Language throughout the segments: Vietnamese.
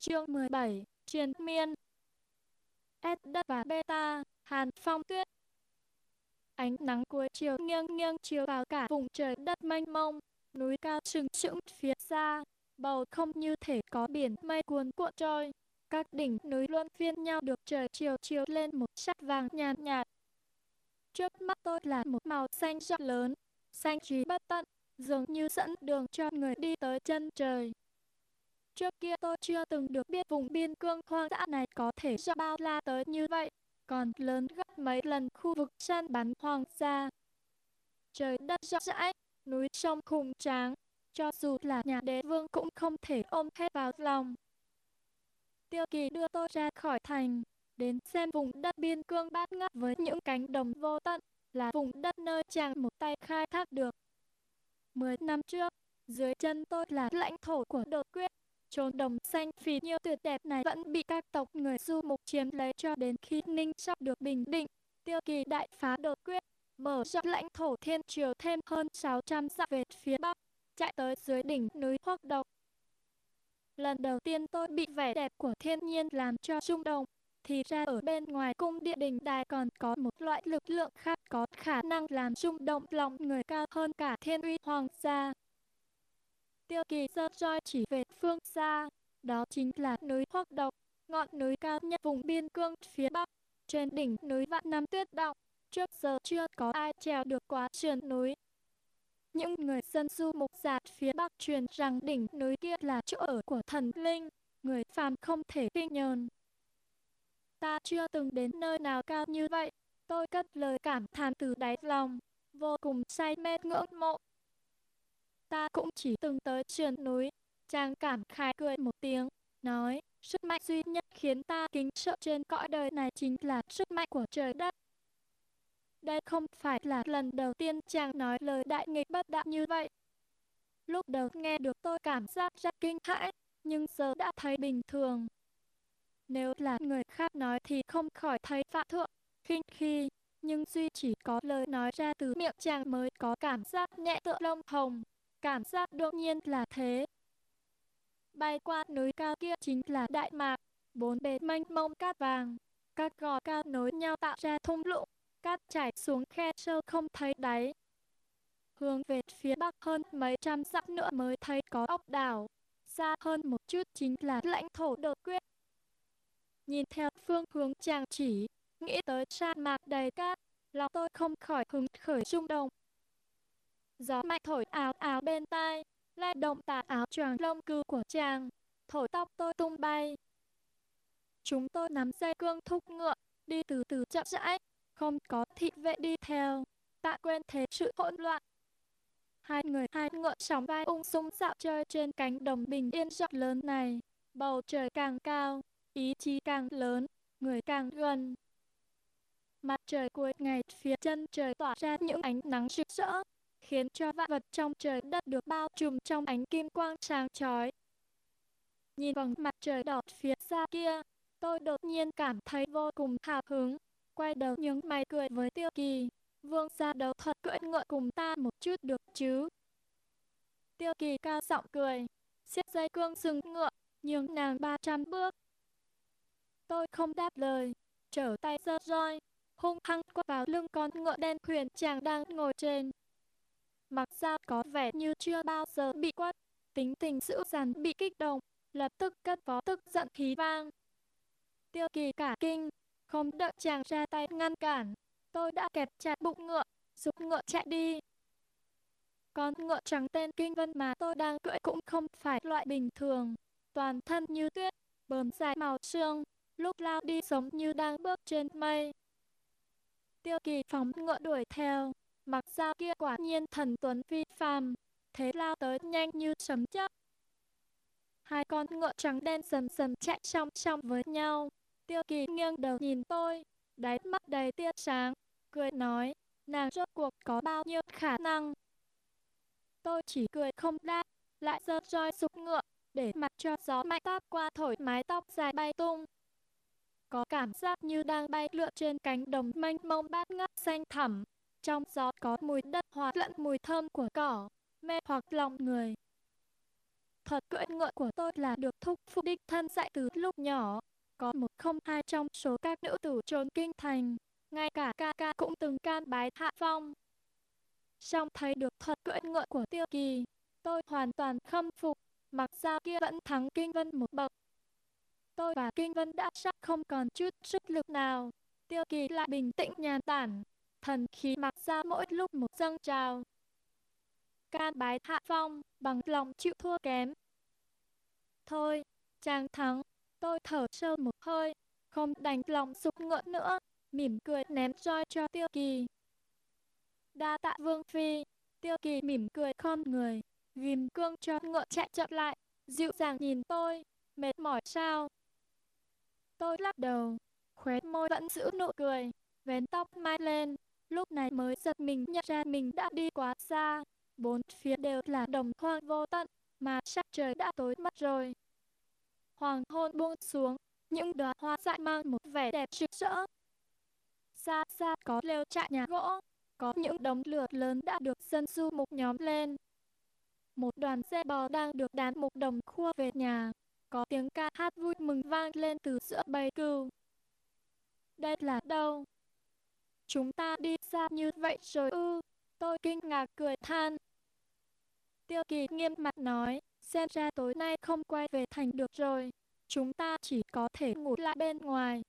Chương 17, Triền Miên S đất và beta, Hàn Phong Tuyết Ánh nắng cuối chiều nghiêng nghiêng chiếu vào cả vùng trời đất mênh mông, núi cao sừng sững phía xa, bầu không như thể có biển mây cuồn cuộn trôi. Các đỉnh núi luân phiên nhau được trời chiều chiếu lên một sắc vàng nhàn nhạt, nhạt. Trước mắt tôi là một màu xanh rộng lớn, xanh trí bất tận, dường như dẫn đường cho người đi tới chân trời. Trước kia tôi chưa từng được biết vùng biên cương hoang dã này có thể rộng bao la tới như vậy, còn lớn gấp mấy lần khu vực săn bắn hoàng gia. Trời đất rộng rãi, núi sông khủng tráng, cho dù là nhà đế vương cũng không thể ôm hết vào lòng. Tiêu kỳ đưa tôi ra khỏi thành, đến xem vùng đất biên cương bát ngát với những cánh đồng vô tận, là vùng đất nơi chàng một tay khai thác được. Mười năm trước, dưới chân tôi là lãnh thổ của đột quyết, chốn đồng xanh phì nhiêu tuyệt đẹp này vẫn bị các tộc người du mục chiếm lấy cho đến khi Ninh sắp được bình định. Tiêu kỳ đại phá đột quyết, mở rộng lãnh thổ thiên triều thêm hơn 600 dặm về phía bắc, chạy tới dưới đỉnh núi Hoắc Độc. Lần đầu tiên tôi bị vẻ đẹp của thiên nhiên làm cho rung động, thì ra ở bên ngoài cung địa đình đài còn có một loại lực lượng khác có khả năng làm rung động lòng người cao hơn cả thiên uy hoàng gia. Tiêu kỳ sơ roi chỉ về phương xa, đó chính là núi Hoắc Độc, ngọn núi cao nhất vùng biên cương phía bắc. Trên đỉnh núi vạn năm tuyết động, trước giờ chưa có ai trèo được quá sườn núi. Những người dân du mục giả phía bắc truyền rằng đỉnh núi kia là chỗ ở của thần linh, người phàm không thể kinh nhờn. Ta chưa từng đến nơi nào cao như vậy, tôi cất lời cảm thán từ đáy lòng, vô cùng say mê ngưỡng mộ ta cũng chỉ từng tới sườn núi. Chàng cảm khái cười một tiếng, nói, sức mạnh duy nhất khiến ta kính sợ trên cõi đời này chính là sức mạnh của trời đất. Đây không phải là lần đầu tiên chàng nói lời đại nghịch bất đạo như vậy. Lúc đầu nghe được tôi cảm giác rất kinh hãi, nhưng giờ đã thấy bình thường. Nếu là người khác nói thì không khỏi thấy phạm thượng, khinh khi, nhưng duy chỉ có lời nói ra từ miệng chàng mới có cảm giác nhẹ tựa lông hồng. Cảm giác đột nhiên là thế. Bay qua núi cao kia chính là Đại Mạc, bốn bề mênh mông cát vàng. Các gò cao nối nhau tạo ra thung lũng, cát chảy xuống khe sâu không thấy đáy. Hướng về phía bắc hơn mấy trăm dặm nữa mới thấy có ốc đảo. Xa hơn một chút chính là lãnh thổ đột quyết. Nhìn theo phương hướng chàng chỉ, nghĩ tới sa mạc đầy cát, lòng tôi không khỏi hứng khởi rung động gió mạnh thổi áo áo bên tai, lay động tà áo choàng lông cừu của chàng, thổi tóc tôi tung bay. Chúng tôi nắm dây cương thúc ngựa, đi từ từ chậm rãi, không có thị vệ đi theo, tạ quên thế sự hỗn loạn. Hai người hai ngựa sóng vai ung dung dạo chơi trên cánh đồng bình yên rộng lớn này, bầu trời càng cao, ý chí càng lớn, người càng gần. Mặt trời cuối ngày phía chân trời tỏa ra những ánh nắng rực rỡ, khiến cho vạn vật trong trời đất được bao trùm trong ánh kim quang sáng chói. Nhìn vầng mặt trời đỏ phía xa kia, tôi đột nhiên cảm thấy vô cùng hào hứng, quay đầu nhướng mày cười với Tiêu Kỳ. Vương gia đấu thật cưỡi ngựa cùng ta một chút được chứ? Tiêu Kỳ cao giọng cười, siết dây cương dừng ngựa, nhường nàng 300 bước. Tôi không đáp lời, trở tay giơ roi, hung hăng quất vào lưng con ngựa đen khuyển chàng đang ngồi trên. Mặc ra có vẻ như chưa bao giờ bị quất, tính tình dữ dằn bị kích động, lập tức cất vó tức giận khí vang. Tiêu kỳ cả kinh, không đợi chàng ra tay ngăn cản, tôi đã kẹp chặt bụng ngựa, giúp ngựa chạy đi. Con ngựa trắng tên kinh vân mà tôi đang cưỡi cũng không phải loại bình thường, toàn thân như tuyết, bờm dài màu xương, lúc lao đi giống như đang bước trên mây. Tiêu kỳ phóng ngựa đuổi theo, Mặc dao kia quả nhiên thần tuấn phi phàm, thế lao tới nhanh như sấm chớp. Hai con ngựa trắng đen dần dần chạy song song với nhau. Tiêu kỳ nghiêng đầu nhìn tôi, đáy mắt đầy tia sáng, cười nói, nàng rốt cuộc có bao nhiêu khả năng. Tôi chỉ cười không đáp, lại giơ roi sụp ngựa, để mặt cho gió mạnh táp qua thổi mái tóc dài bay tung. Có cảm giác như đang bay lượn trên cánh đồng mênh mông bát ngát xanh thẳm, trong gió có mùi đất hòa lẫn mùi thơm của cỏ, mê hoặc lòng người. thật cưỡi ngựa của tôi là được thúc phụ đích thân dạy từ lúc nhỏ. Có một không hai trong số các nữ tử trốn kinh thành, ngay cả ca ca cũng từng can bái hạ phong. Xong thấy được thuật cưỡi ngựa của tiêu kỳ, tôi hoàn toàn khâm phục, mặc ra kia vẫn thắng kinh vân một bậc. Tôi và kinh vân đã sắp không còn chút sức lực nào, tiêu kỳ lại bình tĩnh nhàn tản, thần khí mặc ra mỗi lúc một dâng trào. Can bái hạ phong, bằng lòng chịu thua kém. Thôi, chàng thắng, tôi thở sâu một hơi, không đành lòng sụp ngựa nữa, mỉm cười ném roi cho tiêu kỳ. Đa tạ vương phi, tiêu kỳ mỉm cười khom người, ghim cương cho ngựa chạy chậm lại, dịu dàng nhìn tôi, mệt mỏi sao? Tôi lắc đầu, khóe môi vẫn giữ nụ cười, vén tóc mai lên, lúc này mới giật mình nhận ra mình đã đi quá xa, bốn phía đều là đồng hoang vô tận, mà sắc trời đã tối mất rồi. Hoàng hôn buông xuống, những đóa hoa dại mang một vẻ đẹp rực rỡ. Xa xa có lều trại nhà gỗ, có những đống lửa lớn đã được dân du mục nhóm lên. Một đoàn xe bò đang được đán mục đồng khua về nhà, có tiếng ca hát vui mừng vang lên từ giữa bầy cừu. Đây là đâu? Chúng ta đi xa như vậy rồi ư? Tôi kinh ngạc cười than. Tiêu kỳ nghiêm mặt nói, xem ra tối nay không quay về thành được rồi. Chúng ta chỉ có thể ngủ lại bên ngoài.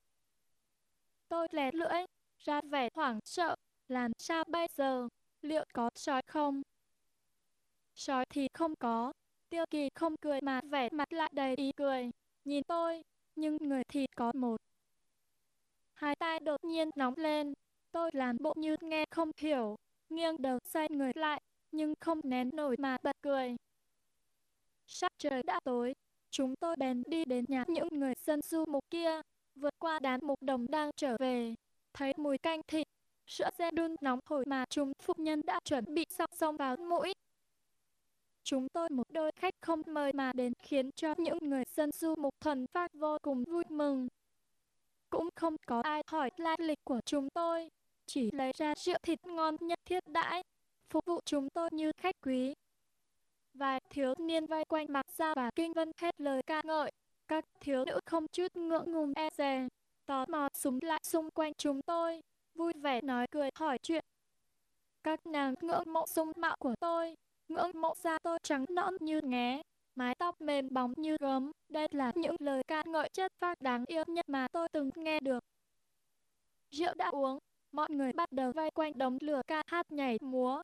Tôi lè lưỡi, ra vẻ hoảng sợ, làm sao bây giờ, liệu có sói không? Sói thì không có, tiêu kỳ không cười mà vẻ mặt lại đầy ý cười, nhìn tôi, nhưng người thì có một. Hai tay đột nhiên nóng lên, tôi làm bộ như nghe không hiểu, nghiêng đầu xoay người lại, nhưng không nén nổi mà bật cười. Sắc trời đã tối, chúng tôi bèn đi đến nhà những người dân du mục kia, vượt qua đám mục đồng đang trở về, thấy mùi canh thịt, sữa dê đun nóng hổi mà chúng phụ nhân đã chuẩn bị xong xong vào mũi. Chúng tôi một đôi khách không mời mà đến khiến cho những người dân du mục thuần phát vô cùng vui mừng. Cũng không có ai hỏi lai lịch của chúng tôi, chỉ lấy ra rượu thịt ngon nhất thiết đãi, phục vụ chúng tôi như khách quý. Vài thiếu niên vây quanh mặc ra và kinh vân hết lời ca ngợi, các thiếu nữ không chút ngượng ngùng e dè, tò mò súng lại xung quanh chúng tôi, vui vẻ nói cười hỏi chuyện. Các nàng ngưỡng mộ sung mạo của tôi, ngưỡng mộ da tôi trắng nõn như nghé, mái tóc mềm bóng như gấm. Đây là những lời ca ngợi chất phác đáng yêu nhất mà tôi từng nghe được. Rượu đã uống, mọi người bắt đầu vây quanh đống lửa ca hát nhảy múa.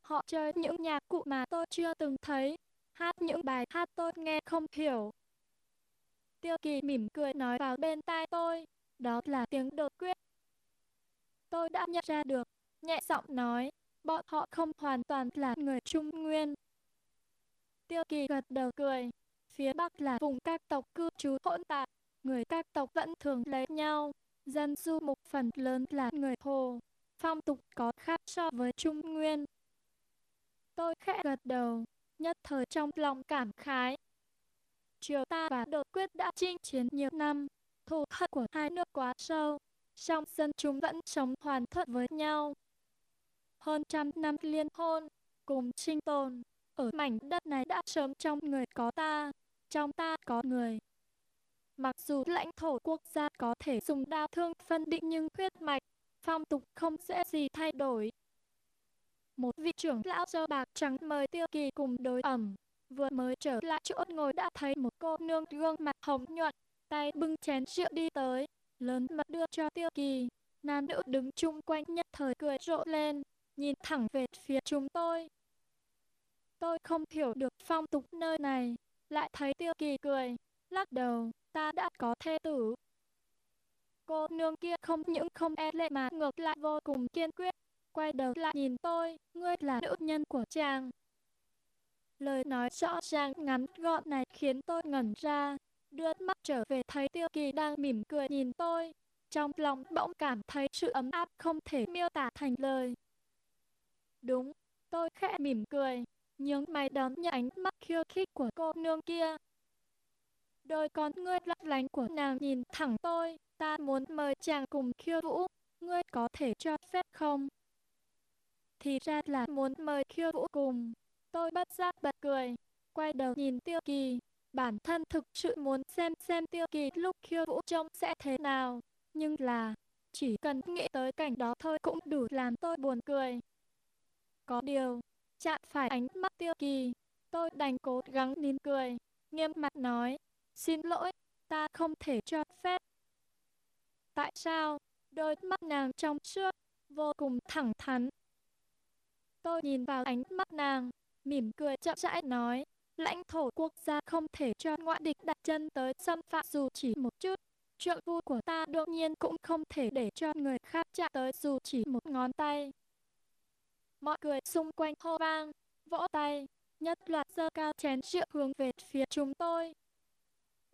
Họ chơi những nhạc cụ mà tôi chưa từng thấy, hát những bài hát tôi nghe không hiểu. Tiêu kỳ mỉm cười nói vào bên tai tôi, đó là tiếng đột quyết. Tôi đã nhận ra được, nhẹ giọng nói, bọn họ không hoàn toàn là người Trung Nguyên. Tiêu kỳ gật đầu cười, phía Bắc là vùng các tộc cư trú hỗn tạp, người các tộc vẫn thường lấy nhau, dân du mục phần lớn là người Hồ, phong tục có khác so với Trung Nguyên. Tôi khẽ gật đầu, nhất thời trong lòng cảm khái. Triều ta và đột quyết đã chinh chiến nhiều năm, thù hận của hai nước quá sâu, song dân chúng vẫn sống hoàn thuận với nhau. Hơn trăm năm liên hôn, cùng sinh tồn, ở mảnh đất này đã sớm trong người có ta, trong ta có người. Mặc dù lãnh thổ quốc gia có thể dùng đao thương phân định nhưng huyết mạch, phong tục không dễ gì thay đổi. Một vị trưởng lão dơ bạc trắng mời tiêu kỳ cùng đối ẩm, vừa mới trở lại chỗ ngồi đã thấy một cô nương gương mặt hồng nhuận, tay bưng chén rượu đi tới, lớn mật đưa cho tiêu kỳ. Nam nữ đứng chung quanh nhất thời cười rộ lên, nhìn thẳng về phía chúng tôi. Tôi không hiểu được phong tục nơi này, lại thấy tiêu kỳ cười, lắc đầu, ta đã có thê tử. Cô nương kia không những không e lệ mà ngược lại vô cùng kiên quyết, quay đầu lại nhìn tôi, ngươi là nữ nhân của chàng. Lời nói rõ ràng ngắn gọn này khiến tôi ngẩn ra, đưa mắt trở về thấy Tiêu Kỳ đang mỉm cười nhìn tôi. Trong lòng bỗng cảm thấy sự ấm áp không thể miêu tả thành lời. Đúng, tôi khẽ mỉm cười, nhướng mày đón nhận ánh mắt khiêu khích của cô nương kia. Đôi con ngươi lấp lánh của nàng nhìn thẳng tôi, ta muốn mời chàng cùng khiêu vũ, ngươi có thể cho phép không? Thì ra là muốn mời khiêu vũ cùng. Tôi bất giác bật cười, quay đầu nhìn Tiêu Kỳ. Bản thân thực sự muốn xem xem Tiêu Kỳ lúc khiêu vũ trông sẽ thế nào. Nhưng là, chỉ cần nghĩ tới cảnh đó thôi cũng đủ làm tôi buồn cười. Có điều, chạm phải ánh mắt Tiêu Kỳ, tôi đành cố gắng nín cười, nghiêm mặt nói, xin lỗi, ta không thể cho phép. Tại sao? Đôi mắt nàng trong suốt, vô cùng thẳng thắn. Tôi nhìn vào ánh mắt nàng, mỉm cười chậm rãi nói, lãnh thổ quốc gia không thể cho ngoại địch đặt chân tới xâm phạm dù chỉ một chút. Trợ phu của ta đương nhiên cũng không thể để cho người khác chạm tới dù chỉ một ngón tay. Mọi người xung quanh hô vang, vỗ tay, nhất loạt giơ cao chén rượu hướng về phía chúng tôi.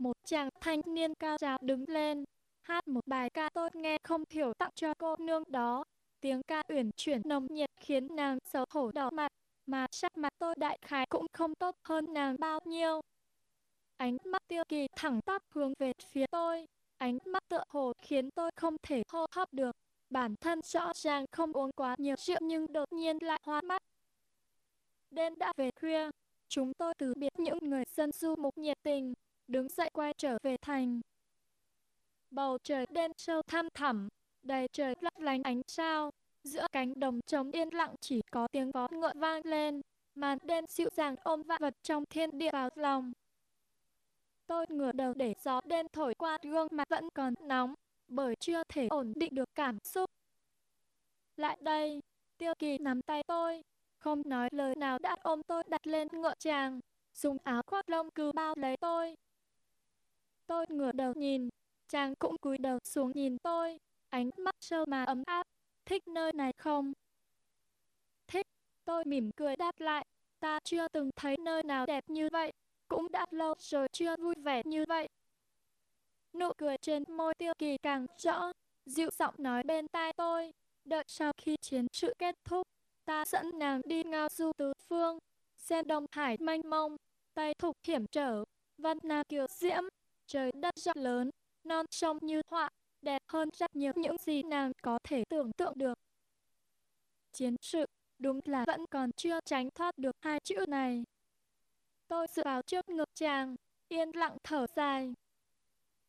Một chàng thanh niên cao giáo đứng lên, hát một bài ca tôi nghe không hiểu tặng cho cô nương đó. Tiếng ca uyển chuyển nồng nhiệt khiến nàng xấu hổ đỏ mặt, mà sắc mặt tôi đại khái cũng không tốt hơn nàng bao nhiêu. Ánh mắt tiêu kỳ thẳng tắp hướng về phía tôi, ánh mắt tựa hồ khiến tôi không thể hô hấp được. Bản thân rõ ràng không uống quá nhiều rượu nhưng đột nhiên lại hoa mắt. Đêm đã về khuya, chúng tôi từ biệt những người dân du mục nhiệt tình, đứng dậy quay trở về thành. Bầu trời đen sâu thăm thẳm, đầy trời lấp lánh ánh sao, giữa cánh đồng trống yên lặng chỉ có tiếng vó ngựa vang lên, màn đêm dịu dàng ôm vạn vật trong thiên địa vào lòng. Tôi ngửa đầu để gió đêm thổi qua gương mặt vẫn còn nóng, bởi chưa thể ổn định được cảm xúc. Lại đây, tiêu kỳ nắm tay tôi, không nói lời nào đã ôm tôi đặt lên ngựa chàng, dùng áo khoác lông cứ bao lấy tôi. Tôi ngửa đầu nhìn, chàng cũng cúi đầu xuống nhìn tôi, ánh mắt sâu mà ấm áp, thích nơi này không? Thích, tôi mỉm cười đáp lại, ta chưa từng thấy nơi nào đẹp như vậy, cũng đã lâu rồi chưa vui vẻ như vậy. Nụ cười trên môi tiêu kỳ càng rõ, dịu giọng nói bên tai tôi, đợi sau khi chiến sự kết thúc, ta dẫn nàng đi ngao du tứ phương, xem đông hải manh mông, tây thục hiểm trở, văn na kiều diễm, trời đất rộng lớn, non sông như họa, đẹp hơn rất nhiều những gì nàng có thể tưởng tượng được. Chiến sự, đúng là vẫn còn chưa tránh thoát được hai chữ này. Tôi dựa vào trước ngực chàng, yên lặng thở dài.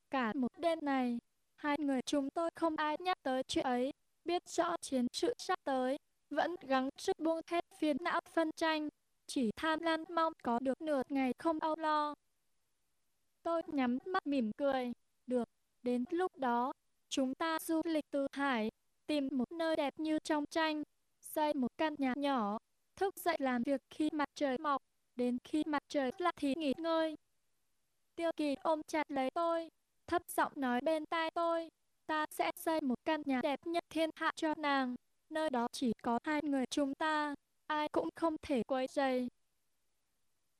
Cả một đêm này, hai người chúng tôi không ai nhắc tới chuyện ấy, biết rõ chiến sự sắp tới, vẫn gắng sức buông hết phiền não phân tranh, chỉ tham lam mong có được nửa ngày không âu lo. Tôi nhắm mắt mỉm cười, được, đến lúc đó, chúng ta du lịch từ hải, tìm một nơi đẹp như trong tranh, xây một căn nhà nhỏ, thức dậy làm việc khi mặt trời mọc, đến khi mặt trời lặn thì nghỉ ngơi. Tiêu kỳ ôm chặt lấy tôi, thấp giọng nói bên tai tôi, ta sẽ xây một căn nhà đẹp nhất thiên hạ cho nàng, nơi đó chỉ có hai người chúng ta, ai cũng không thể quấy rầy.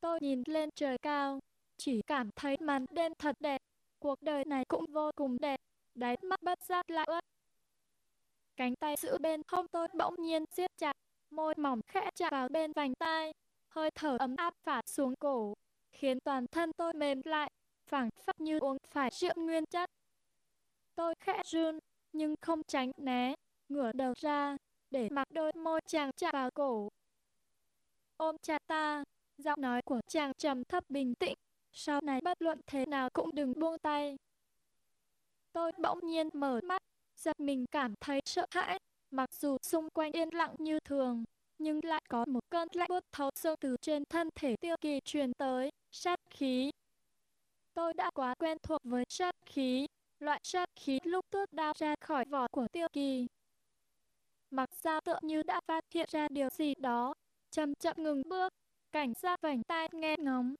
Tôi nhìn lên trời cao, chỉ cảm thấy màn đêm thật đẹp, cuộc đời này cũng vô cùng đẹp, đáy mắt bất giác lại ướt. Cánh tay giữ bên hông tôi bỗng nhiên siết chặt, môi mỏng khẽ chạm vào bên vành tai, hơi thở ấm áp phả xuống cổ, khiến toàn thân tôi mềm lại, phảng phất như uống phải rượu nguyên chất. Tôi khẽ run, nhưng không tránh né, ngửa đầu ra, để mặc đôi môi chàng chạm vào cổ. Ôm chặt ta, giọng nói của chàng trầm thấp bình tĩnh, sau này bất luận thế nào cũng đừng buông tay. Tôi bỗng nhiên mở mắt, giật mình cảm thấy sợ hãi, mặc dù xung quanh yên lặng như thường, nhưng lại có một cơn lạnh buốt thấu xương từ trên thân thể tiêu kỳ truyền tới, sát khí. Tôi đã quá quen thuộc với sát khí, loại sát khí lúc tước đao ra khỏi vỏ của tiêu kỳ. Mặc ra tựa như đã phát hiện ra điều gì đó, chậm chậm ngừng bước, cảnh giác vành tai nghe ngóng.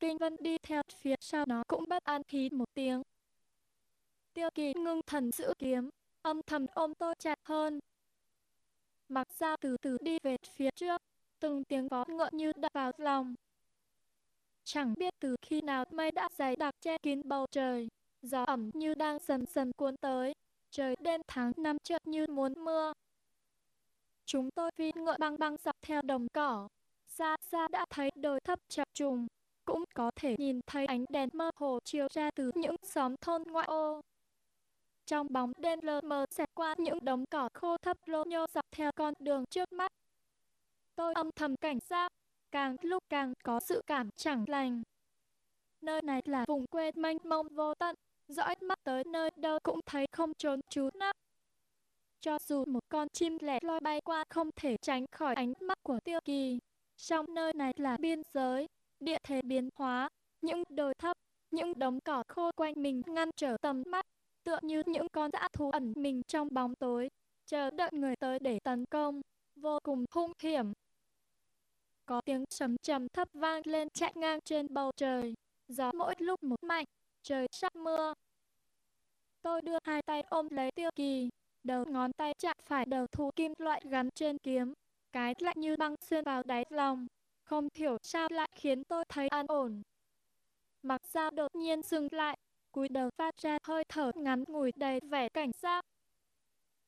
Kinh Vân đi theo phía sau nó cũng bất an khí một tiếng. Tiêu kỳ ngưng thần giữ kiếm, âm thầm ôm tôi chặt hơn, Mặc ra từ từ đi về phía trước, từng tiếng vó ngựa như đập vào lòng. Chẳng biết từ khi nào mây đã dày đặc che kín bầu trời, gió ẩm như đang dần dần cuốn tới, trời đêm tháng năm chợt như muốn mưa. Chúng tôi phi ngựa băng băng dọc theo đồng cỏ, xa xa đã thấy đồi thấp chập trùng, cũng có thể nhìn thấy ánh đèn mơ hồ chiếu ra từ những xóm thôn ngoại ô. Trong bóng đêm lờ mờ xẹt qua những đống cỏ khô thấp lô nhô dọc theo con đường trước mắt. Tôi âm thầm cảnh giác, càng lúc càng có sự cảm chẳng lành. Nơi này là vùng quê manh mông vô tận, dõi mắt tới nơi đâu cũng thấy không trốn trú nắp. Cho dù một con chim lẻ loi bay qua không thể tránh khỏi ánh mắt của tiêu kỳ. Trong nơi này là biên giới, địa thế biến hóa, những đồi thấp, những đống cỏ khô quanh mình ngăn trở tầm mắt, tựa như những con dã thú ẩn mình trong bóng tối, chờ đợi người tới để tấn công, vô cùng hung hiểm. Có tiếng sấm trầm thấp vang lên chạy ngang trên bầu trời, gió mỗi lúc một mạnh, trời sắp mưa. Tôi đưa hai tay ôm lấy tiêu kỳ, đầu ngón tay chạm phải đầu thú kim loại gắn trên kiếm, cái lạnh như băng xuyên vào đáy lòng, không hiểu sao lại khiến tôi thấy an ổn. Mặc ra đột nhiên dừng lại, cúi đầu phát ra hơi thở ngắn ngủi đầy vẻ cảnh giác.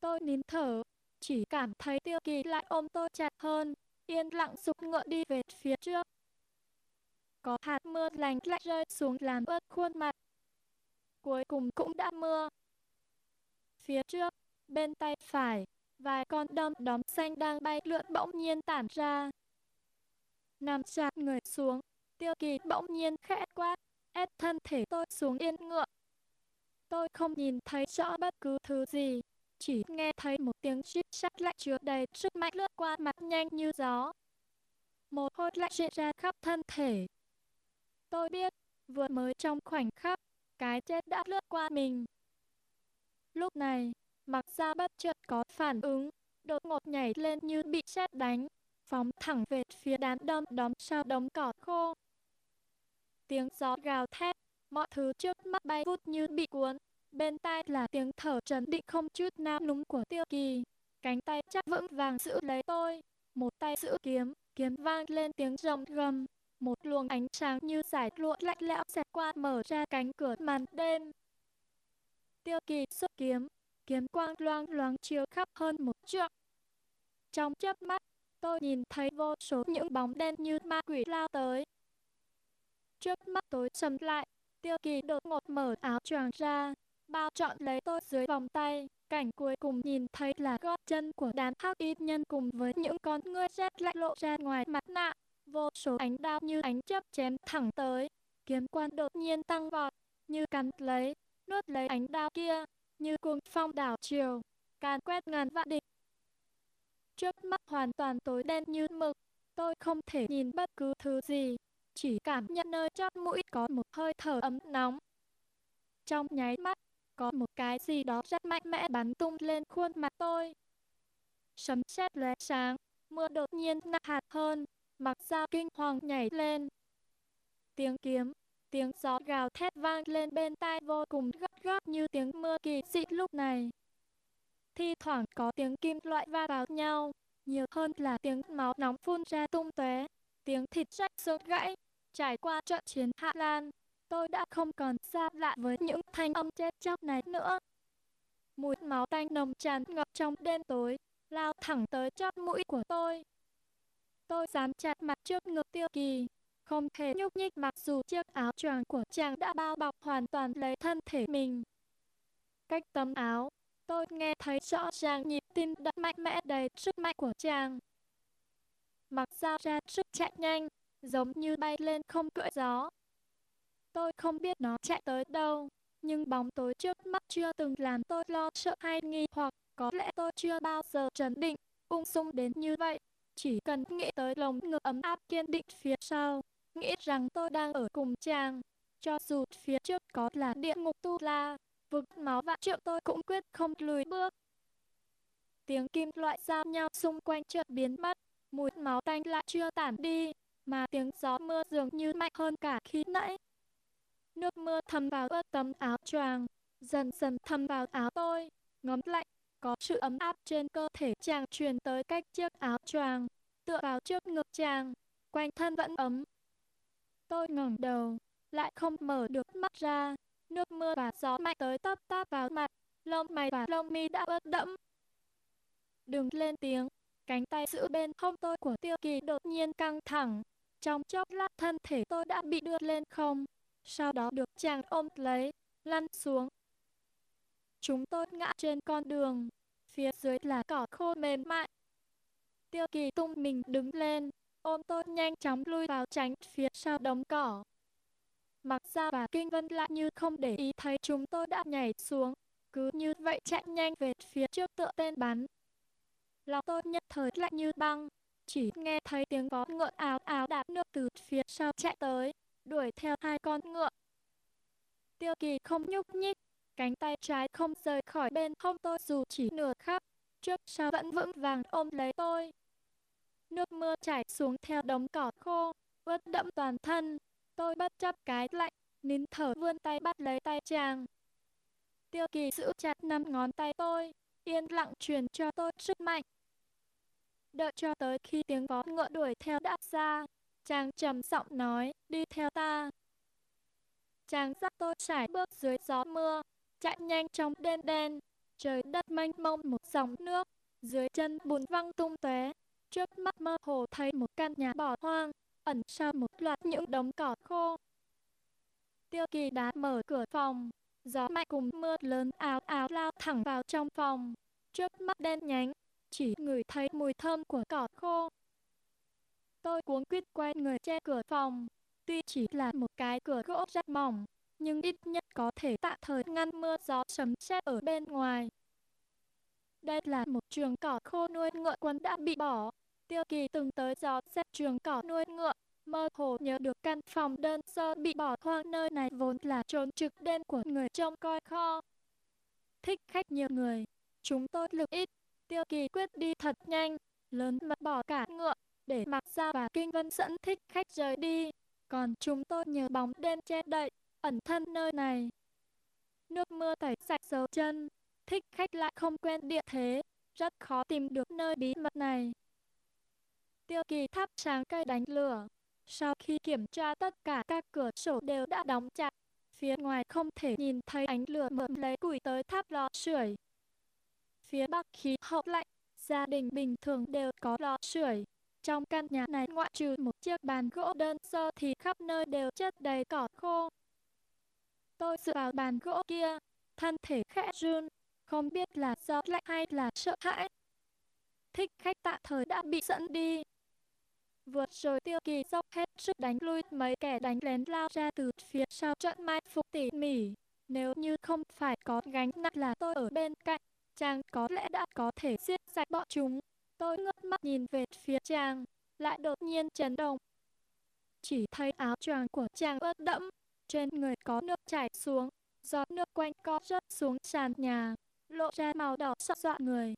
Tôi nín thở, chỉ cảm thấy tiêu kỳ lại ôm tôi chặt hơn, yên lặng sụp ngựa đi về phía trước. Có hạt mưa lành lại rơi xuống làm ướt khuôn mặt. Cuối cùng cũng đã mưa. Phía trước, bên tay phải, vài con đom đóm xanh đang bay lượn bỗng nhiên tản ra. Nằm chặt người xuống, tiêu kỳ bỗng nhiên khẽ quát, ép thân thể tôi xuống yên ngựa. Tôi không nhìn thấy rõ bất cứ thứ gì, chỉ nghe thấy một tiếng chít sắc lạnh chứa đầy sức mạnh lướt qua mặt nhanh như gió. Một hôi lạnh diễn ra khắp thân thể. Tôi biết, vừa mới trong khoảnh khắc, cái chết đã lướt qua mình. Lúc này, mặc ra bất chợt có phản ứng, đột ngột nhảy lên như bị sét đánh, phóng thẳng về phía đám đom đóm sau đống cỏ khô. Tiếng gió gào thét, mọi thứ trước mắt bay vút như bị cuốn. Bên tai là tiếng thở trấn định không chút nao núng của tiêu kỳ. Cánh tay chắc vững vàng giữ lấy tôi. Một tay giữ kiếm, kiếm vang lên tiếng rồng gầm. Một luồng ánh sáng như giải lụa lạnh lẽo xẹt qua mở ra cánh cửa màn đêm. Tiêu kỳ xuất kiếm, kiếm quang loang loáng chiếu khắp hơn một trượng. Trong chớp mắt, tôi nhìn thấy vô số những bóng đen như ma quỷ lao tới. Trước mắt tối sầm lại, tiêu kỳ đột ngột mở áo choàng ra, bao trọn lấy tôi dưới vòng tay. Cảnh cuối cùng nhìn thấy là gót chân của đám hắc y nhân cùng với những con ngươi rét lạnh lộ ra ngoài mặt nạ. Vô số ánh đao như ánh chớp chém thẳng tới. Kiếm quan đột nhiên tăng vọt, như cắn lấy, nuốt lấy ánh đao kia, như cuồng phong đảo chiều, càn quét ngàn vạn địch. Trước mắt hoàn toàn tối đen như mực, tôi không thể nhìn bất cứ thứ gì, chỉ cảm nhận nơi chót mũi có một hơi thở ấm nóng. Trong nháy mắt, có một cái gì đó rất mạnh mẽ bắn tung lên khuôn mặt tôi. Sấm sét lóe sáng, mưa đột nhiên nặng hạt hơn, mặc dao kinh hoàng nhảy lên. Tiếng kiếm, tiếng gió gào thét vang lên bên tai vô cùng gấp gáp như tiếng mưa kỳ dị lúc này. Thi thoảng có tiếng kim loại va vào nhau, nhiều hơn là tiếng máu nóng phun ra tung tóe, tiếng thịt rách xương gãy. Trải qua trận chiến Hạ Lan, tôi đã không còn xa lạ với những thanh âm chết chóc này nữa. Mùi máu tanh nồng tràn ngập trong đêm tối, lao thẳng tới chót mũi của tôi. Tôi dán chặt mặt trước ngực tiêu kỳ, không thể nhúc nhích mặc dù chiếc áo choàng của chàng đã bao bọc hoàn toàn lấy thân thể mình. Cách tấm áo, tôi nghe thấy rõ ràng nhịp tim đập mạnh mẽ đầy sức mạnh của chàng. Mặc dao ra sức chạy nhanh, giống như bay lên không cưỡi gió. Tôi không biết nó chạy tới đâu, nhưng bóng tối trước mắt chưa từng làm tôi lo sợ hay nghi hoặc có lẽ tôi chưa bao giờ trấn định, ung dung đến như vậy. Chỉ cần nghĩ tới lồng ngực ấm áp kiên định phía sau, nghĩ rằng tôi đang ở cùng chàng. Cho dù phía trước có là địa ngục tu la, vực máu vạn triệu tôi cũng quyết không lùi bước. Tiếng kim loại giao nhau xung quanh chợt biến mất, mùi máu tanh lại chưa tản đi, mà tiếng gió mưa dường như mạnh hơn cả khi nãy. Nước mưa thấm vào ướt tấm áo choàng, dần dần thấm vào áo tôi, ngấm lạnh, có sự ấm áp trên cơ thể chàng truyền tới cách chiếc áo choàng, tựa vào trước ngực chàng, quanh thân vẫn ấm. Tôi ngẩng đầu, lại không mở được mắt ra, nước mưa và gió mạnh tới tấp táp vào mặt, lông mày và lông mi đã ướt đẫm. Đừng lên tiếng, cánh tay giữ bên hông tôi của tiêu kỳ đột nhiên căng thẳng, trong chốc lát thân thể tôi đã bị đưa lên không, sau đó được chàng ôm lấy, lăn xuống. Chúng tôi ngã trên con đường, phía dưới là cỏ khô mềm mại. Tiêu kỳ tung mình đứng lên, ôm tôi nhanh chóng lui vào tránh phía sau đống cỏ. Mặc ra và Kinh Vân lại như không để ý thấy chúng tôi đã nhảy xuống, cứ như vậy chạy nhanh về phía trước tựa tên bắn. Lòng tôi nhất thời lạnh như băng, chỉ nghe thấy tiếng vó ngựa áo áo đạp nước từ phía sau chạy tới, đuổi theo hai con ngựa. Tiêu kỳ không nhúc nhích, cánh tay trái không rời khỏi bên hông tôi dù chỉ nửa khắc, trước sau vẫn vững vàng ôm lấy tôi. Nước mưa chảy xuống theo đống cỏ khô, ướt đẫm toàn thân, tôi bất chấp cái lạnh, nín thở vươn tay bắt lấy tay chàng. Tiêu kỳ giữ chặt năm ngón tay tôi, yên lặng truyền cho tôi sức mạnh. Đợi cho tới khi tiếng vó ngựa đuổi theo đã ra, chàng trầm giọng nói, đi theo ta. Chàng dắt tôi trải bước dưới gió mưa, chạy nhanh trong đêm đen, trời đất mênh mông một dòng nước, dưới chân bùn văng tung tóe, trước mắt mơ hồ thấy một căn nhà bỏ hoang, ẩn sau một loạt những đống cỏ khô. Tiêu kỳ đã mở cửa phòng, gió mạnh cùng mưa lớn áo áo lao thẳng vào trong phòng, trước mắt đen nhánh, chỉ ngửi thấy mùi thơm của cỏ khô. Tôi cuống quýt quay người che cửa phòng, tuy chỉ là một cái cửa gỗ rất mỏng, nhưng ít nhất có thể tạm thời ngăn mưa gió sấm sét ở bên ngoài. Đây là một trường cỏ khô nuôi ngựa quân đã bị bỏ. Tiêu kỳ từng tới gió xét trường cỏ nuôi ngựa, mơ hồ nhớ được căn phòng đơn sơ bị bỏ hoang nơi này vốn là trốn trực đêm của người trông coi kho. Thích khách nhiều người, chúng tôi lực ít, tiêu kỳ quyết đi thật nhanh, lớn mật bỏ cả ngựa, để mặc ra và kinh vân dẫn thích khách rời đi. Còn chúng tôi nhờ bóng đêm che đậy, ẩn thân nơi này. Nước mưa tẩy sạch dấu chân, thích khách lại không quen địa thế, rất khó tìm được nơi bí mật này. Tiêu kỳ thắp sáng cây đánh lửa. Sau khi kiểm tra tất cả các cửa sổ đều đã đóng chặt, phía ngoài không thể nhìn thấy ánh lửa mượm lấy củi tới tháp lò sưởi. Phía bắc khí hậu lạnh, gia đình bình thường đều có lò sưởi. Trong căn nhà này ngoại trừ một chiếc bàn gỗ đơn sơ thì khắp nơi đều chất đầy cỏ khô. Tôi dựa vào bàn gỗ kia, thân thể khẽ run, không biết là do lạnh hay là sợ hãi. Thích khách tạm thời đã bị dẫn đi. Vượt rồi tiêu kỳ dốc hết sức đánh lui mấy kẻ đánh lén lao ra từ phía sau trận mai phục tỉ mỉ. Nếu như không phải có gánh nặng là tôi ở bên cạnh, chàng có lẽ đã có thể giết sạch bọn chúng. Tôi ngước mắt nhìn về phía chàng, lại đột nhiên chấn động. Chỉ thấy áo choàng của chàng ướt đẫm, trên người có nước chảy xuống, giọt nước quanh co rớt xuống sàn nhà, lộ ra màu đỏ sợ dọa người.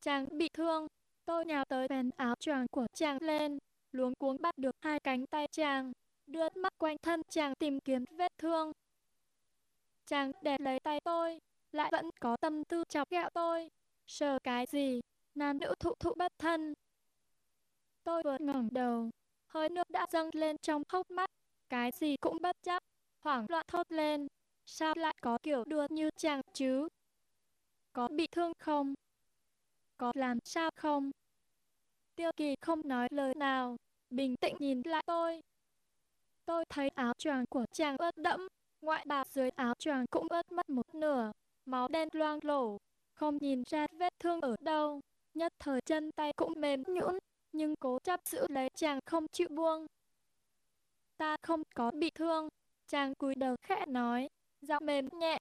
Chàng bị thương, tôi nhào tới bèn áo choàng của chàng lên, luống cuống bắt được hai cánh tay chàng, đưa mắt quanh thân chàng tìm kiếm vết thương. Chàng để lấy tay tôi, lại vẫn có tâm tư chọc ghẹo tôi. Sờ cái gì, nam nữ thụ thụ bất thân. Tôi vừa ngẩng đầu, hơi nước đã dâng lên trong hốc mắt, cái gì cũng bất chấp, hoảng loạn thốt lên. Sao lại có kiểu đùa như chàng chứ? Có bị thương không? Có làm sao không? Tiêu kỳ không nói lời nào, bình tĩnh nhìn lại tôi. Tôi thấy áo choàng của chàng ướt đẫm, ngoại bào dưới áo choàng cũng ướt mất một nửa, máu đen loang lổ, không nhìn ra vết thương ở đâu. Nhất thời chân tay cũng mềm nhũn, nhưng cố chấp giữ lấy chàng không chịu buông. Ta không có bị thương, chàng cúi đầu khẽ nói, giọng mềm nhẹ.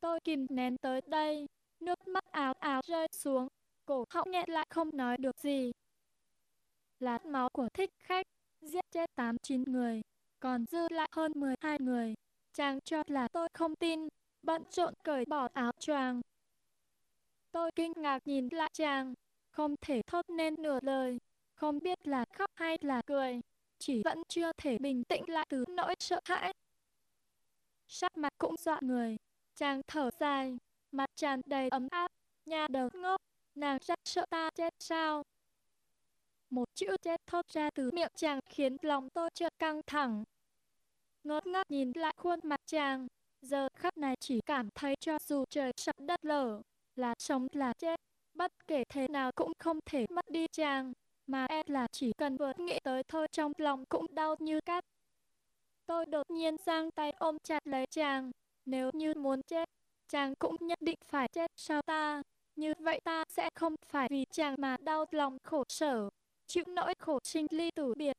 Tôi kìm nén tới đây, nước mắt áo áo rơi xuống, cổ họng nghẹn lại không nói được gì. Lát máu của thích khách, giết chết 8-9 người, còn dư lại hơn 12 người. Chàng cho là tôi không tin, bận rộn cởi bỏ áo choàng. Tôi kinh ngạc nhìn lại chàng, không thể thốt nên nửa lời, không biết là khóc hay là cười, chỉ vẫn chưa thể bình tĩnh lại từ nỗi sợ hãi. Sắc mặt cũng dọa người, chàng thở dài, mặt tràn đầy ấm áp, nhà đầu ngốc, nàng rất sợ ta chết sao. Một chữ chết thốt ra từ miệng chàng khiến lòng tôi chợt căng thẳng. Ngót ngác nhìn lại khuôn mặt chàng, giờ khắc này chỉ cảm thấy cho dù trời sập đất lở, là sống là chết, bất kể thế nào cũng không thể mất đi chàng, mà e là chỉ cần vừa nghĩ tới thôi trong lòng cũng đau như cắt. Tôi đột nhiên giang tay ôm chặt lấy chàng, nếu như muốn chết, chàng cũng nhất định phải chết sau ta, như vậy ta sẽ không phải vì chàng mà đau lòng khổ sở, chịu nỗi khổ sinh ly tử biệt.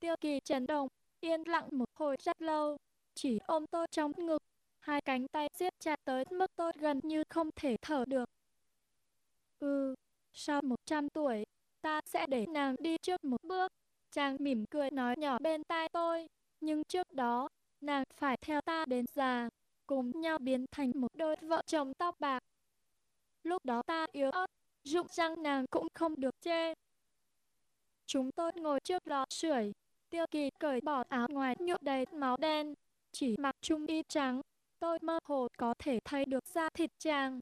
Tiêu kỳ chấn động, yên lặng một hồi rất lâu, chỉ ôm tôi trong ngực, hai cánh tay siết chặt tới mức tôi gần như không thể thở được. Ừ, sau một trăm tuổi, ta sẽ để nàng đi trước một bước. Chàng mỉm cười nói nhỏ bên tai tôi, nhưng trước đó, nàng phải theo ta đến già, cùng nhau biến thành một đôi vợ chồng tóc bạc. Lúc đó ta yếu ớt, dụng răng nàng cũng không được chê. Chúng tôi ngồi trước lò sưởi, tiêu kỳ cởi bỏ áo ngoài nhuộm đầy máu đen, chỉ mặc trung y trắng. Tôi mơ hồ có thể thấy được da thịt chàng.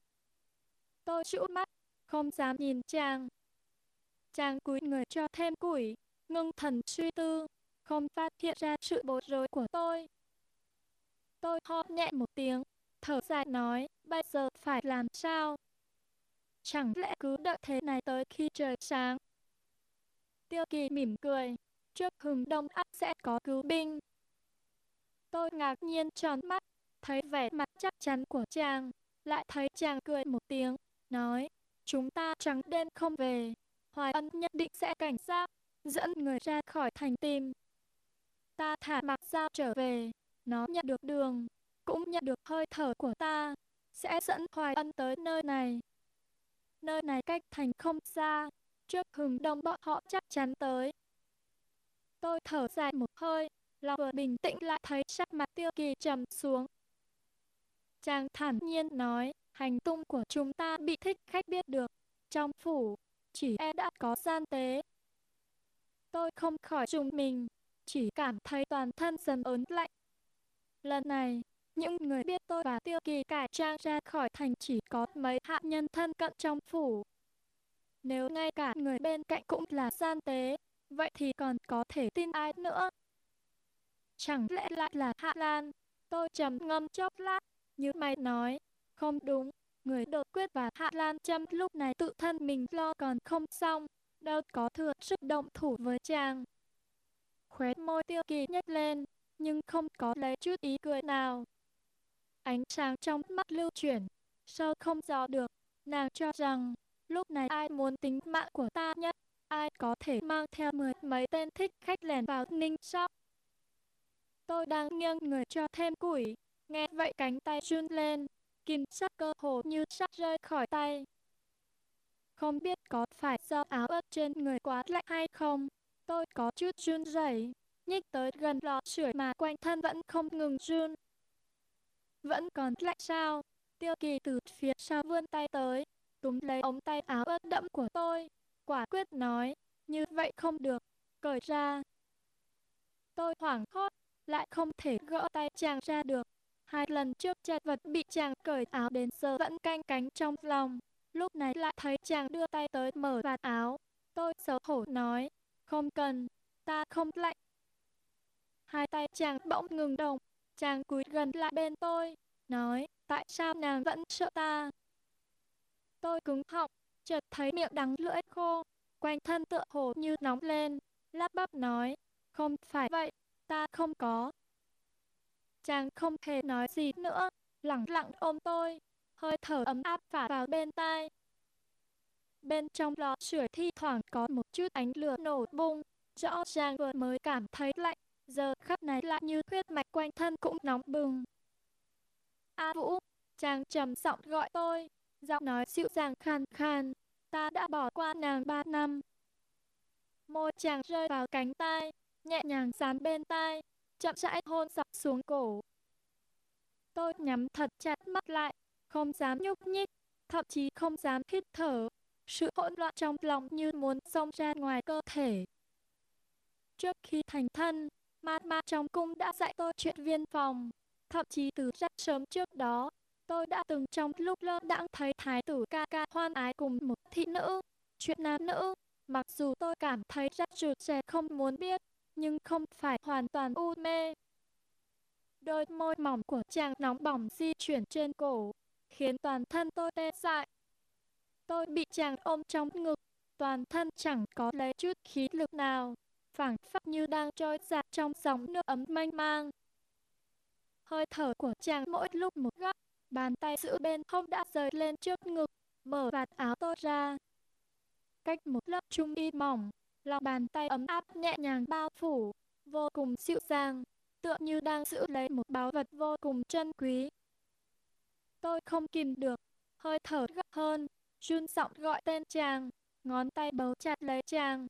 Tôi rũ mắt, không dám nhìn chàng. Chàng cúi người cho thêm củi, ngưng thần suy tư, không phát hiện ra sự bối rối của tôi. Tôi ho nhẹ một tiếng, thở dài nói, bây giờ phải làm sao? Chẳng lẽ cứ đợi thế này tới khi trời sáng? Tiêu kỳ mỉm cười, trước hừng đông ác sẽ có cứu binh. Tôi ngạc nhiên tròn mắt, thấy vẻ mặt chắc chắn của chàng, lại thấy chàng cười một tiếng, nói, chúng ta trắng đêm không về, Hoài Ân nhất định sẽ cảnh giác, dẫn người ra khỏi thành tìm. Ta thả mặc dao trở về, nó nhận được đường, cũng nhận được hơi thở của ta, sẽ dẫn Hoài Ân tới nơi này. Nơi này cách thành không xa, trước hừng đông bọn họ chắc chắn tới. Tôi thở dài một hơi, lòng vừa bình tĩnh lại thấy sắc mặt tiêu kỳ trầm xuống. Chàng thản nhiên nói, hành tung của chúng ta bị thích khách biết được. Trong phủ, chỉ e đã có gian tế. Tôi không khỏi trùng mình, chỉ cảm thấy toàn thân dần ớn lạnh. Lần này, những người biết tôi và Tiêu Kỳ cải trang ra khỏi thành chỉ có mấy hạ nhân thân cận trong phủ. Nếu ngay cả người bên cạnh cũng là gian tế, vậy thì còn có thể tin ai nữa? Chẳng lẽ lại là Hạ Lan? Tôi trầm ngâm chốc lát, như mày nói, không đúng, người đột quyết và Hạ Lan châm lúc này tự thân mình lo còn không xong, đâu có thừa sức động thủ với chàng. Khóe môi tiêu kỳ nhếch lên, nhưng không có lấy chút ý cười nào. Ánh sáng trong mắt lưu chuyển, sâu không dò được, nàng cho rằng, lúc này ai muốn tính mạng của ta nhất, ai có thể mang theo mười mấy tên thích khách lẻn vào ninh sóc. Tôi đang nghiêng người cho thêm củi, nghe vậy cánh tay run lên, kim sắc cơ hồ như sắp rơi khỏi tay. Không biết có phải do áo ướt trên người quá lạnh hay không, tôi có chút run rẩy, nhích tới gần lò sưởi mà quanh thân vẫn không ngừng run. Vẫn còn lạnh sao? Tiêu kỳ từ phía sau vươn tay tới, túm lấy ống tay áo ướt đẫm của tôi, quả quyết nói, như vậy không được, cởi ra. Tôi hoảng hốt, lại không thể gỡ tay chàng ra được. Hai lần trước chặt vật bị chàng cởi áo đến giờ vẫn canh cánh trong lòng. Lúc này lại thấy chàng đưa tay tới mở vạt áo. Tôi xấu hổ nói, không cần, ta không lạnh. Hai tay chàng bỗng ngừng động, chàng cúi gần lại bên tôi, nói, tại sao nàng vẫn sợ ta? Tôi cứng họng, chợt thấy miệng đắng lưỡi khô, quanh thân tựa hồ như nóng lên, lắp bắp nói, không phải vậy, ta không có. Chàng không hề nói gì nữa, lặng lặng ôm tôi, hơi thở ấm áp phả vào bên tai. Bên trong lò sưởi thi thoảng có một chút ánh lửa nổ bung, rõ ràng vừa mới cảm thấy lạnh, giờ khắc này lại như huyết mạch quanh thân cũng nóng bừng. A Vũ, chàng trầm giọng gọi tôi, giọng nói dịu dàng khàn khàn, ta đã bỏ qua nàng ba năm. Môi chàng rơi vào cánh tay, nhẹ nhàng dán bên tai, chậm rãi hôn dọc xuống cổ. Tôi nhắm thật chặt mắt lại, không dám nhúc nhích, thậm chí không dám hít thở. Sự hỗn loạn trong lòng như muốn xông ra ngoài cơ thể. Trước khi thành thân, Ma Ma trong cung đã dạy tôi chuyện viên phòng. Thậm chí từ rất sớm trước đó, tôi đã từng trong lúc lơ đãng thấy thái tử ca ca hoan ái cùng một thị nữ. Chuyện nam nữ, mặc dù tôi cảm thấy rất rụt rè không muốn biết, nhưng không phải hoàn toàn u mê. Đôi môi mỏng của chàng nóng bỏng di chuyển trên cổ, khiến toàn thân tôi tê dại. Tôi bị chàng ôm trong ngực, toàn thân chẳng có lấy chút khí lực nào, phảng phất như đang trôi giạt trong dòng nước ấm manh mang. Hơi thở của chàng mỗi lúc một gấp, bàn tay giữ bên hông đã rời lên trước ngực, mở vạt áo tôi ra. cách một lớp trung y mỏng, lòng bàn tay ấm áp nhẹ nhàng bao phủ, vô cùng dịu dàng, tựa như đang giữ lấy một báu vật vô cùng trân quý. Tôi không kìm được, hơi thở gấp hơn, run giọng gọi tên chàng, ngón tay bấu chặt lấy chàng.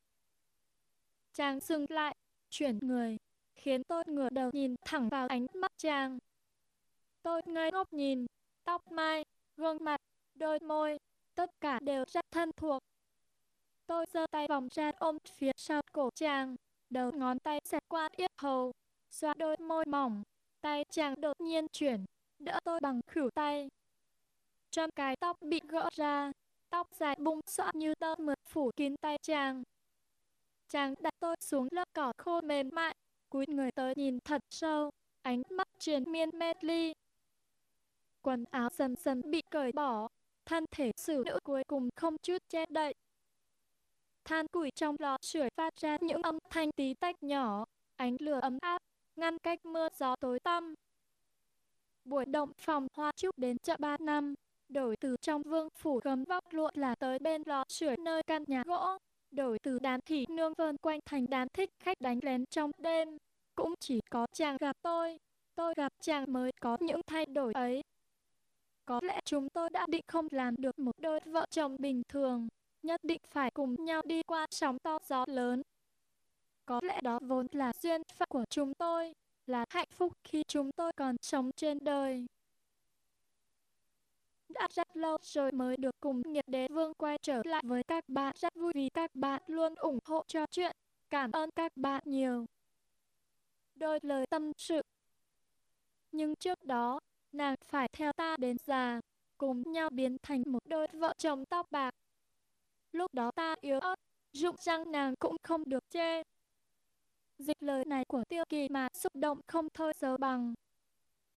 Chàng dừng lại, chuyển người, khiến tôi ngửa đầu nhìn thẳng vào ánh mắt chàng. Tôi ngây ngốc nhìn, tóc mai, gương mặt, đôi môi, tất cả đều rất thân thuộc. Tôi giơ tay vòng ra ôm phía sau cổ chàng, đầu ngón tay xẹt qua yết hầu, xoa đôi môi mỏng, tay chàng đột nhiên chuyển, đỡ tôi bằng khử tay. Trong cái tóc bị gỡ ra, tóc dài bung xõa như tơ mượt phủ kín tay chàng. Chàng đặt tôi xuống lớp cỏ khô mềm mại, cúi người tới nhìn thật sâu, ánh mắt truyền miên mê ly. Quần áo dần dần bị cởi bỏ, thân thể xử nữ cuối cùng không chút che đậy. Than củi trong lò sưởi phát ra những âm thanh tí tách nhỏ, ánh lửa ấm áp, ngăn cách mưa gió tối tăm. Buổi động phòng hoa chúc đến chợ ba năm, đổi từ trong vương phủ gấm vóc lụa là tới bên lò sưởi nơi căn nhà gỗ, đổi từ đám thị nương vơn quanh thành đám thích khách đánh lén trong đêm. Cũng chỉ có chàng gặp tôi, tôi gặp chàng mới có những thay đổi ấy. Có lẽ chúng tôi đã định không làm được một đôi vợ chồng bình thường, nhất định phải cùng nhau đi qua sóng to gió lớn. Có lẽ đó vốn là duyên phận của chúng tôi, là hạnh phúc khi chúng tôi còn sống trên đời. Đã rất lâu rồi mới được cùng Nhiệt Đế Vương quay trở lại với các bạn. Rất vui vì các bạn luôn ủng hộ cho chuyện. Cảm ơn các bạn nhiều. Đôi lời tâm sự. Nhưng trước đó, nàng phải theo ta đến già, cùng nhau biến thành một đôi vợ chồng tóc bạc. Lúc đó ta yếu ớt, rụng răng nàng cũng không được chê. Dịch lời này của tiêu kỳ mà xúc động không thôi giờ bằng.